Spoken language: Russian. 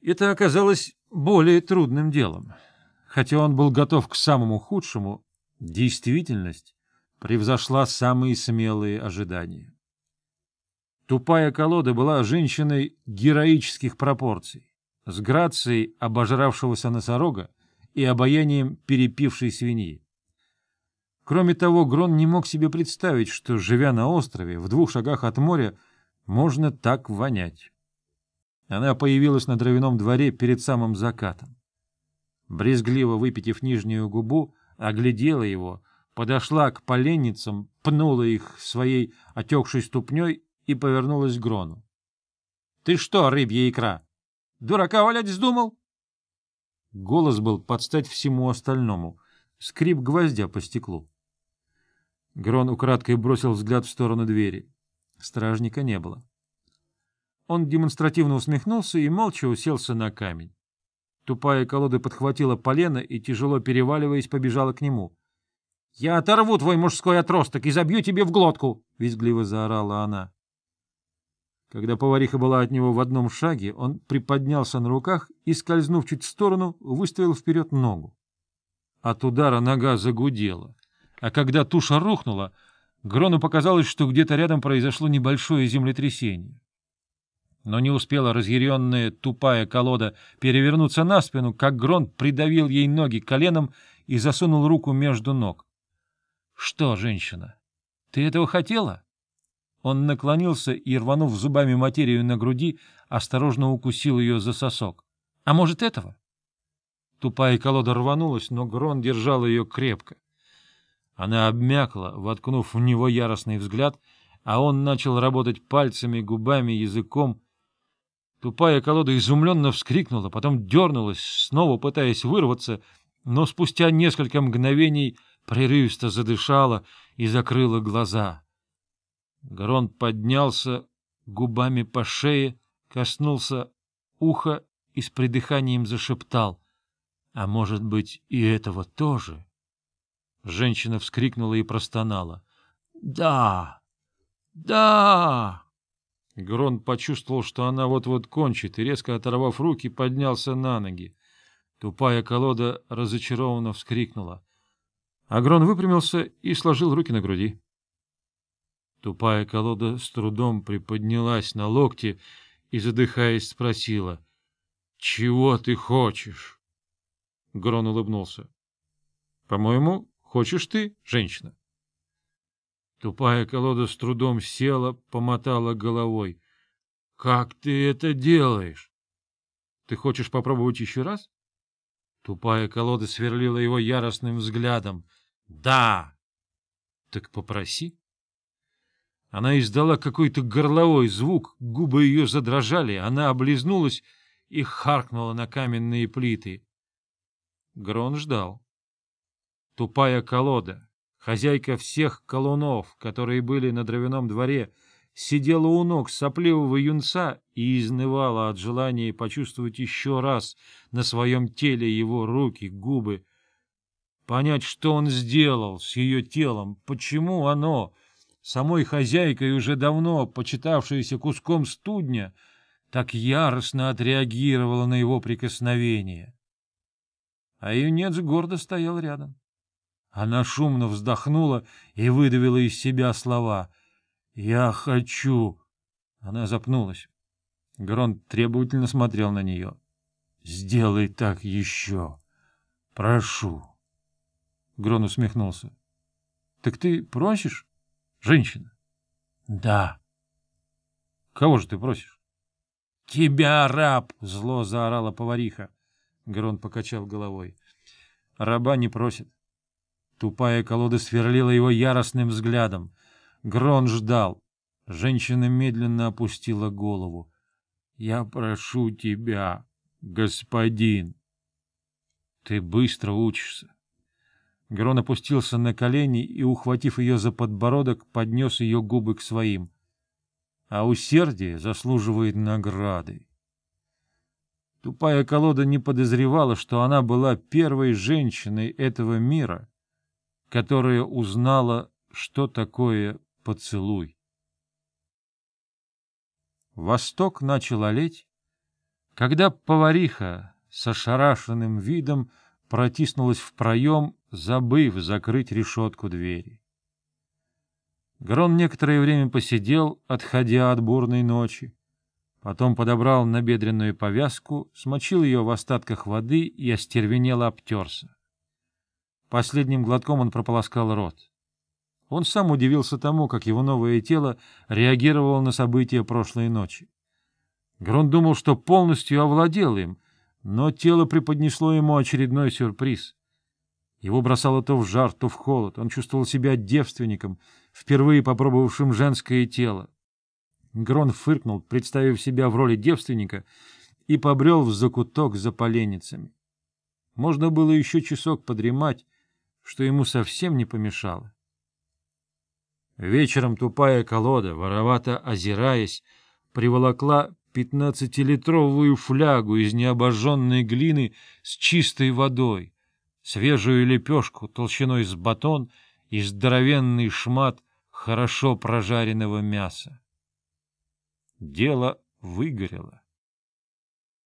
Это оказалось более трудным делом. Хотя он был готов к самому худшему, действительность превзошла самые смелые ожидания. Тупая колода была женщиной героических пропорций, с грацией обожравшегося носорога и обаянием перепившей свиньи. Кроме того, Грон не мог себе представить, что, живя на острове, в двух шагах от моря, можно так вонять. Она появилась на дровяном дворе перед самым закатом. Брезгливо выпитив нижнюю губу, оглядела его, подошла к поленницам, пнула их своей отекшей ступней и повернулась к Грону. — Ты что, рыбья икра, дурака валять вздумал? Голос был под стать всему остальному, скрип гвоздя по стеклу. Грон украдкой бросил взгляд в сторону двери. Стражника не было. Он демонстративно усмехнулся и молча уселся на камень. Тупая колода подхватила полено и, тяжело переваливаясь, побежала к нему. — Я оторву твой мужской отросток и забью тебе в глотку! — визгливо заорала она. Когда повариха была от него в одном шаге, он приподнялся на руках и, скользнув чуть в сторону, выставил вперед ногу. От удара нога загудела, а когда туша рухнула, Грону показалось, что где-то рядом произошло небольшое землетрясение но не успела разъяренная тупая колода перевернуться на спину, как Грон придавил ей ноги коленом и засунул руку между ног. — Что, женщина, ты этого хотела? Он наклонился и, рванув зубами материю на груди, осторожно укусил ее за сосок. — А может, этого? Тупая колода рванулась, но Грон держал ее крепко. Она обмякла, воткнув в него яростный взгляд, а он начал работать пальцами, губами, языком, Тупая колода изумленно вскрикнула, потом дернулась, снова пытаясь вырваться, но спустя несколько мгновений прерывисто задышала и закрыла глаза. Грон поднялся губами по шее, коснулся уха и с придыханием зашептал. — А может быть, и этого тоже? Женщина вскрикнула и простонала. — Да! Да! Грон почувствовал, что она вот-вот кончит, и, резко оторвав руки, поднялся на ноги. Тупая колода разочарованно вскрикнула. Агрон выпрямился и сложил руки на груди. Тупая колода с трудом приподнялась на локте и, задыхаясь, спросила, — Чего ты хочешь? Грон улыбнулся. — По-моему, хочешь ты, женщина? Тупая колода с трудом села, помотала головой. — Как ты это делаешь? — Ты хочешь попробовать еще раз? Тупая колода сверлила его яростным взглядом. — Да! — Так попроси. Она издала какой-то горловой звук, губы ее задрожали, она облизнулась и харкнула на каменные плиты. Грон ждал. Тупая колода, Хозяйка всех колунов, которые были на дровяном дворе, сидела у ног сопливого юнца и изнывала от желания почувствовать еще раз на своем теле его руки, губы, понять, что он сделал с ее телом, почему оно, самой хозяйкой уже давно почитавшееся куском студня, так яростно отреагировало на его прикосновение. А юнец гордо стоял рядом. Она шумно вздохнула и выдавила из себя слова. «Я хочу...» Она запнулась. Грон требовательно смотрел на нее. «Сделай так еще. Прошу». Грон усмехнулся. «Так ты просишь, женщина?» «Да». «Кого же ты просишь?» «Тебя, раб!» — зло заорала повариха. Грон покачал головой. «Раба не просит. Тупая колода сверлила его яростным взглядом. Грон ждал. Женщина медленно опустила голову. — Я прошу тебя, господин. — Ты быстро учишься. Грон опустился на колени и, ухватив ее за подбородок, поднес ее губы к своим. А усердие заслуживает награды. Тупая колода не подозревала, что она была первой женщиной этого мира — которая узнала, что такое поцелуй. Восток начал олеть, Когда повариха с ошарашенным видом протиснулась в проем, забыв закрыть решетку двери. Грон некоторое время посидел, отходя от бурной ночи, потом подобрал набедренную повязку, смочил ее в остатках воды и остервенело обтерся. Последним глотком он прополоскал рот. Он сам удивился тому, как его новое тело реагировало на события прошлой ночи. Грон думал, что полностью овладел им, но тело преподнесло ему очередной сюрприз. Его бросало то в жар, то в холод. Он чувствовал себя девственником, впервые попробовавшим женское тело. Грон фыркнул, представив себя в роли девственника, и побрел в закуток за поленницами. Можно было еще часок подремать, что ему совсем не помешало. Вечером тупая колода, воровато озираясь, приволокла пятнадцатилитровую флягу из необожженной глины с чистой водой, свежую лепешку толщиной с батон и здоровенный шмат хорошо прожаренного мяса. Дело выгорело.